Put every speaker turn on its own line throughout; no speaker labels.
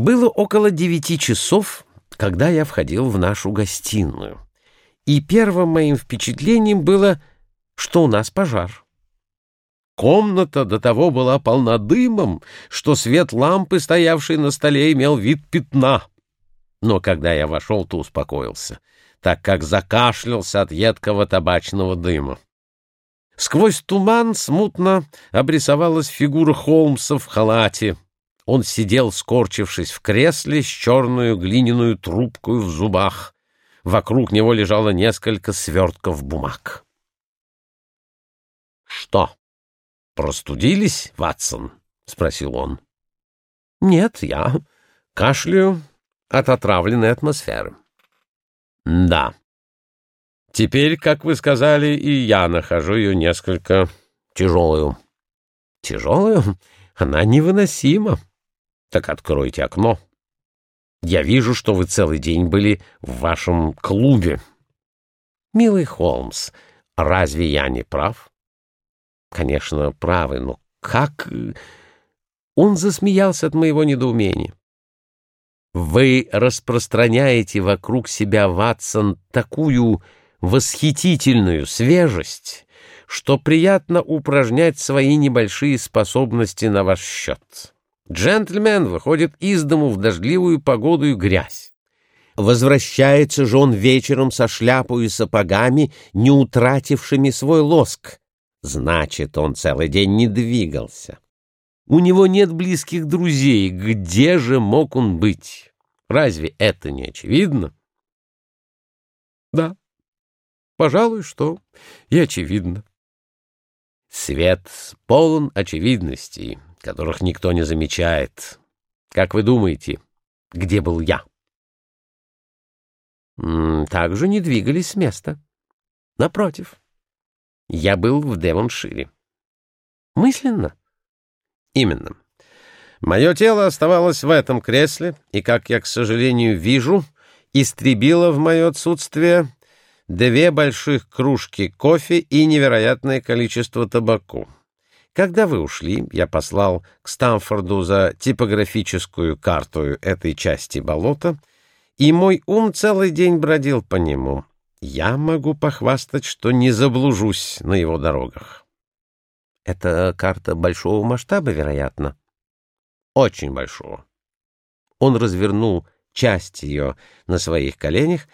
Было около девяти часов, когда я входил в нашу гостиную. И первым моим впечатлением было, что у нас пожар. Комната до того была полна дымом, что свет лампы, стоявшей на столе, имел вид пятна. Но когда я вошел, то успокоился, так как закашлялся от едкого табачного дыма. Сквозь туман смутно обрисовалась фигура Холмса в халате. Он сидел, скорчившись в кресле, с черную глиняную трубкой в зубах. Вокруг него лежало несколько свертков бумаг. — Что, простудились, Ватсон? — спросил он. — Нет, я кашляю от отравленной атмосферы. — Да. Теперь, как вы сказали, и я нахожу ее несколько тяжелую. — Тяжелую? Она невыносима. Так откройте окно. Я вижу, что вы целый день были в вашем клубе. Милый Холмс, разве я не прав? Конечно, правы, но как... Он засмеялся от моего недоумения. Вы распространяете вокруг себя, Ватсон, такую восхитительную свежесть, что приятно упражнять свои небольшие способности на ваш счет. Джентльмен выходит из дому в дождливую погоду и грязь. Возвращается же он вечером со шляпой и сапогами, не утратившими свой лоск. Значит, он целый день не двигался. У него нет близких друзей. Где же мог он быть? Разве это не очевидно? Да, пожалуй, что и очевидно. Свет полон очевидностей которых никто не замечает. Как вы думаете, где был я? Также не двигались с места. Напротив, я был в Девоншире. Мысленно? Именно. Мое тело оставалось в этом кресле, и, как я, к сожалению, вижу, истребило в мое отсутствие две больших кружки кофе и невероятное количество табаку. Когда вы ушли, я послал к Стамфорду за типографическую карту этой части болота, и мой ум целый день бродил по нему. Я могу похвастать, что не заблужусь на его дорогах. Это карта большого масштаба, вероятно? Очень большого. Он развернул часть ее на своих коленях.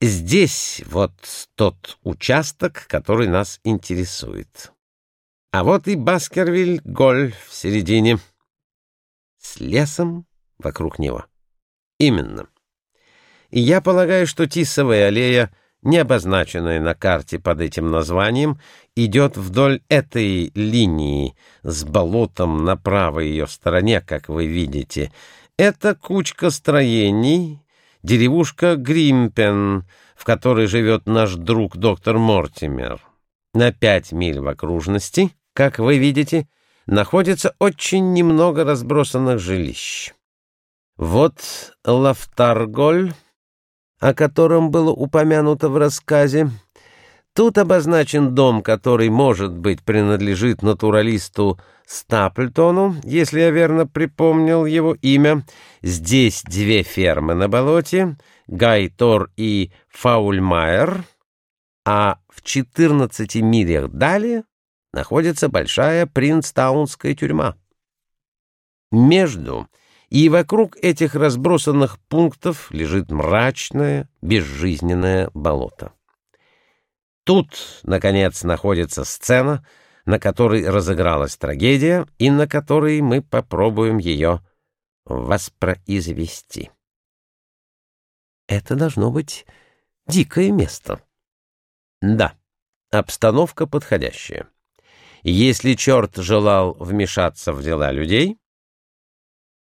Здесь вот тот участок, который нас интересует. А вот и Баскервиль-Голь в середине. С лесом вокруг него. Именно. И я полагаю, что Тисовая аллея, не обозначенная на карте под этим названием, идет вдоль этой линии с болотом на правой ее стороне, как вы видите. Это кучка строений, деревушка Гримпен, в которой живет наш друг доктор Мортимер. На пять миль в окружности — как вы видите, находится очень немного разбросанных жилищ. Вот Лафтарголь, о котором было упомянуто в рассказе. Тут обозначен дом, который, может быть, принадлежит натуралисту Стаплтону, если я верно припомнил его имя. Здесь две фермы на болоте, Гайтор и Фаульмайер, а в 14 милях далее находится большая Принстаунская тюрьма. Между и вокруг этих разбросанных пунктов лежит мрачное, безжизненное болото. Тут, наконец, находится сцена, на которой разыгралась трагедия и на которой мы попробуем ее воспроизвести. Это должно быть дикое место. Да, обстановка подходящая. Если черт желал вмешаться в дела людей,